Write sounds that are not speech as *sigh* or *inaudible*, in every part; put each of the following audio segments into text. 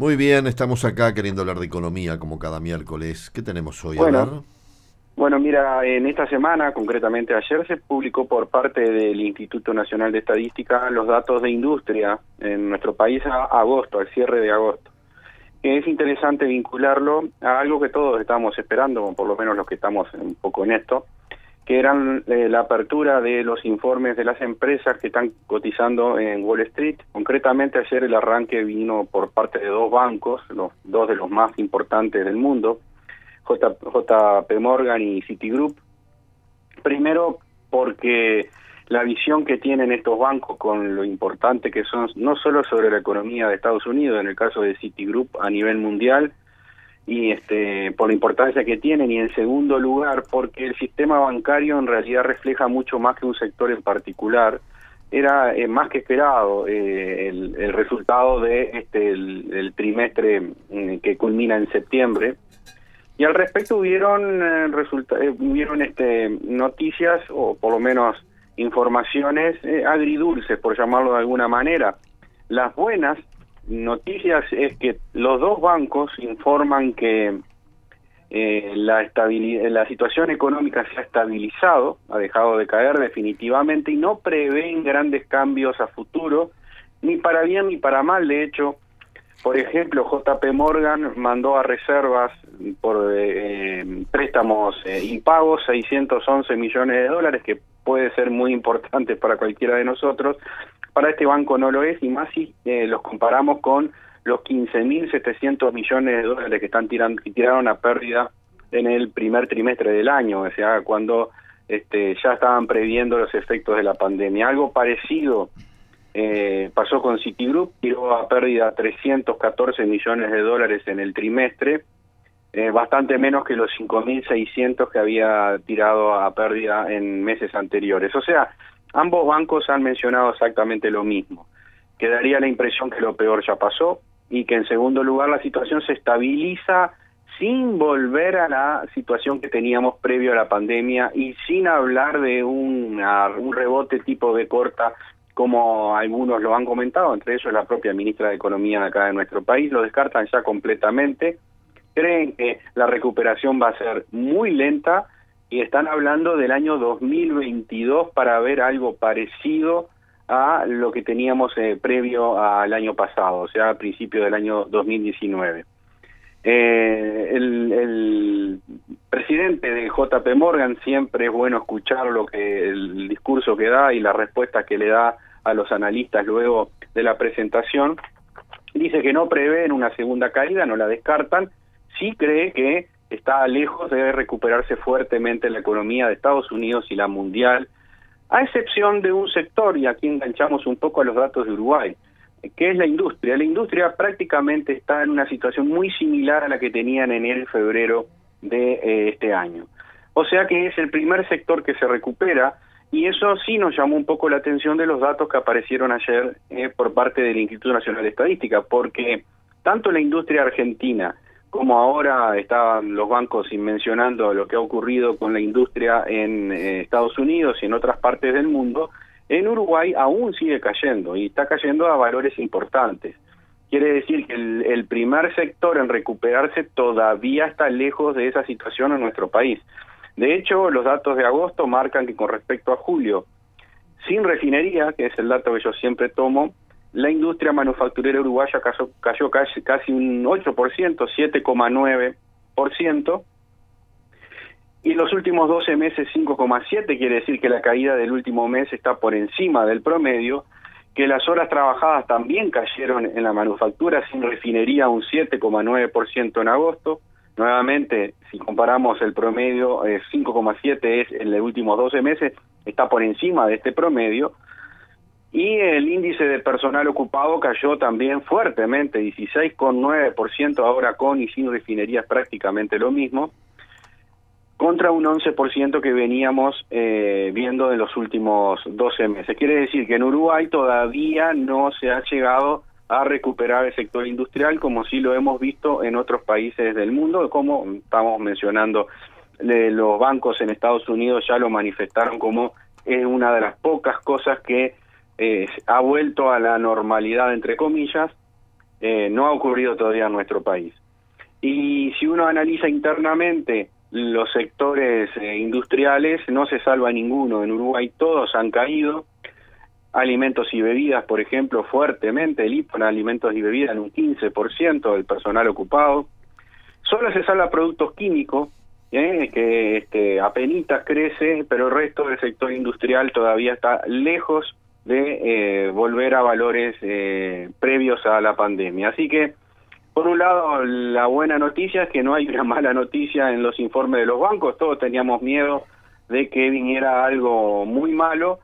Muy bien, estamos acá queriendo hablar de economía como cada miércoles. ¿Qué tenemos hoy? Bueno, bueno, mira, en esta semana, concretamente ayer, se publicó por parte del Instituto Nacional de Estadística los datos de industria en nuestro país a agosto, al cierre de agosto. Es interesante vincularlo a algo que todos estamos esperando, por lo menos los que estamos un poco en esto, que eran eh, la apertura de los informes de las empresas que están cotizando en Wall Street. Concretamente ayer el arranque vino por parte de dos bancos, los dos de los más importantes del mundo, JP Morgan y Citigroup. Primero porque la visión que tienen estos bancos con lo importante que son no solo sobre la economía de Estados Unidos, en el caso de Citigroup a nivel mundial, y este por la importancia que tienen. Y en segundo lugar porque el sistema bancario en realidad refleja mucho más que un sector en particular. Era eh, más que esperado eh, el, resultado de este el, trimestre mm, que culmina en septiembre. Y al respecto hubieron eh, resulta hubieron este noticias o por lo menos informaciones agridulces por llamarlo de alguna manera. Las buenas noticias es que los dos bancos informan que eh, la, la situación económica se ha estabilizado, ha dejado de caer definitivamente y no prevén grandes cambios a futuro, ni para bien ni para mal. De hecho, por ejemplo, JP Morgan mandó a reservas por eh, préstamos eh, impagos 611 millones de dólares, que puede ser muy importante para cualquiera de nosotros, para este banco no lo es, y más si eh, los comparamos con los 15.700 millones de dólares que están tirando, que tiraron a pérdida en el primer trimestre del año, o sea, cuando este, ya estaban previendo los efectos de la pandemia. Algo parecido eh, pasó con Citigroup, tiró a pérdida 314 millones de dólares en el trimestre, eh, bastante menos que los 5.600 que había tirado a pérdida en meses anteriores. O sea, Ambos bancos han mencionado exactamente lo mismo. Quedaría la impresión que lo peor ya pasó y que en segundo lugar la situación se estabiliza sin volver a la situación que teníamos previo a la pandemia y sin hablar de un rebote tipo de corta como algunos lo han comentado, entre ellos la propia ministra de Economía de acá de nuestro país, lo descartan ya completamente, creen que la recuperación va a ser muy lenta y están hablando del año 2022 para ver algo parecido a lo que teníamos eh, previo al año pasado, o sea, a principio del año 2019. Eh, el, presidente de JP Morgan siempre es bueno escuchar lo que el discurso que da y la respuesta que le da a los analistas luego de la presentación. Dice que no prevén una segunda caída, no la descartan, sí cree que está lejos de recuperarse fuertemente la economía de Estados Unidos y la mundial, a excepción de un sector, y aquí enganchamos un poco a los datos de Uruguay, que es la industria. La industria prácticamente está en una situación muy similar a la que tenía en enero y febrero de eh, este año. O sea que es el primer sector que se recupera y eso sí nos llamó un poco la atención de los datos que aparecieron ayer eh, por parte del Instituto Nacional de Estadística, porque tanto la industria argentina como ahora estaban los bancos mencionando lo que ha ocurrido con la industria en eh, Estados Unidos y en otras partes del mundo, en Uruguay aún sigue cayendo y está cayendo a valores importantes. Quiere decir que el, primer sector en recuperarse todavía está lejos de esa situación en nuestro país. De hecho, los datos de agosto marcan que con respecto a julio, sin refinería, que es el dato que yo siempre tomo, la industria manufacturera uruguaya cayó, cayó casi, casi un 8%, 7,9%, y los últimos 12 meses 5,7, quiere decir que la caída del último mes está por encima del promedio, que las horas trabajadas también cayeron en la manufactura sin refinería un 7,9% en agosto. Nuevamente, si comparamos el promedio, 5,7 es en los últimos 12 meses, está por encima de este promedio y el índice de personal ocupado cayó también fuertemente, 16,9%, ahora con y sin refinerías prácticamente lo mismo, contra un 11% que veníamos eh, viendo en los últimos 12 meses. Quiere decir que en Uruguay todavía no se ha llegado a recuperar el sector industrial como sí lo hemos visto en otros países del mundo, como estamos mencionando, los bancos en Estados Unidos ya lo manifestaron como es una de las pocas cosas que eh, ha vuelto a la normalidad, entre comillas, eh, no ha ocurrido todavía en nuestro país. Y si uno analiza internamente los sectores eh, industriales, no se salva ninguno. En Uruguay todos han caído. Alimentos y bebidas, por ejemplo, fuertemente, el IPO en alimentos y bebidas en un 15% del personal ocupado. Solo se salva productos químicos, que este, apenas crece, pero el resto del sector industrial todavía está lejos de eh, volver a valores eh, previos a la pandemia. Así que, por un lado, la buena noticia es que no hay una *laughs* mala noticia en los informes de los bancos, todos teníamos miedo de que viniera algo muy malo.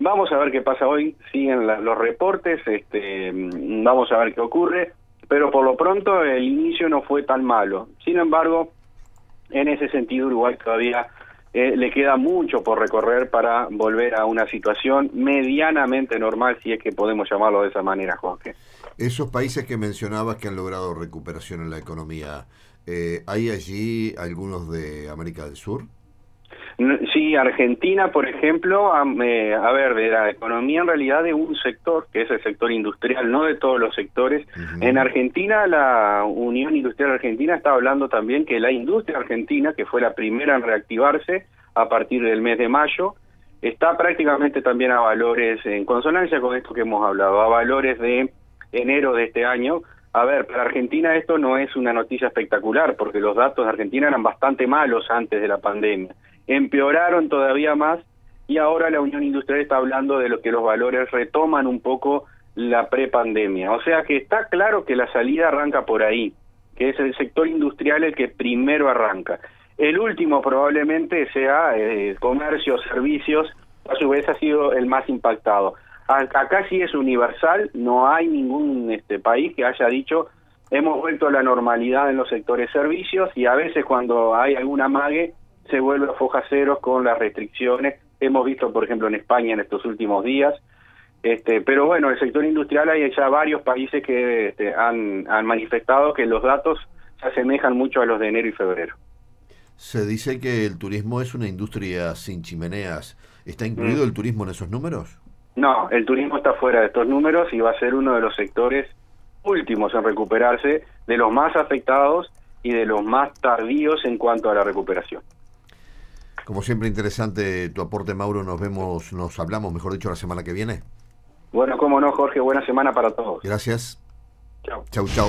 Vamos a ver qué pasa hoy, siguen los reportes, este, vamos a ver qué ocurre, pero por lo pronto el inicio no fue tan malo. Sin embargo, en ese sentido Uruguay todavía eh, le queda mucho por recorrer para volver a una situación medianamente normal, si es que podemos llamarlo de esa manera, Jorge. Esos países que mencionabas que han logrado recuperación en la economía, eh, ¿hay allí algunos de América del Sur? Sí, Argentina, por ejemplo, eh, a ver, de la economía en realidad de un sector, que es el sector industrial, no de todos los sectores. En Argentina, la Unión Industrial Argentina está hablando también que la industria argentina, que fue la primera en reactivarse a partir del mes de mayo, está prácticamente también a valores, en consonancia con esto que hemos hablado, a valores de enero de este año. A ver, para Argentina esto no es una noticia espectacular, porque los datos de Argentina eran bastante malos antes de la pandemia empeoraron todavía más y ahora la Unión Industrial está hablando de lo que los valores retoman un poco la prepandemia. O sea que está claro que la salida arranca por ahí, que es el sector industrial el que primero arranca. El último probablemente sea eh, comercio, servicios, a su vez ha sido el más impactado. Acá sí es universal, no hay ningún este, país que haya dicho hemos vuelto a la normalidad en los sectores servicios y a veces cuando hay alguna mague se vuelve a foja ceros con las restricciones. Hemos visto, por ejemplo, en España en estos últimos días. Este, pero bueno, el sector industrial hay ya varios países que este, han, han manifestado que los datos se asemejan mucho a los de enero y febrero. Se dice que el turismo es una industria sin chimeneas. ¿Está incluido mm. el turismo en esos números? No, el turismo está fuera de estos números y va a ser uno de los sectores últimos en recuperarse, de los más afectados y de los más tardíos en cuanto a la recuperación. Como siempre, interesante tu aporte, Mauro. Nos vemos, nos hablamos, mejor dicho, la semana que viene. Bueno, cómo no, Jorge. Buena semana para todos. Gracias. Chao. Chau, chau.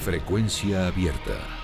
Frecuencia abierta.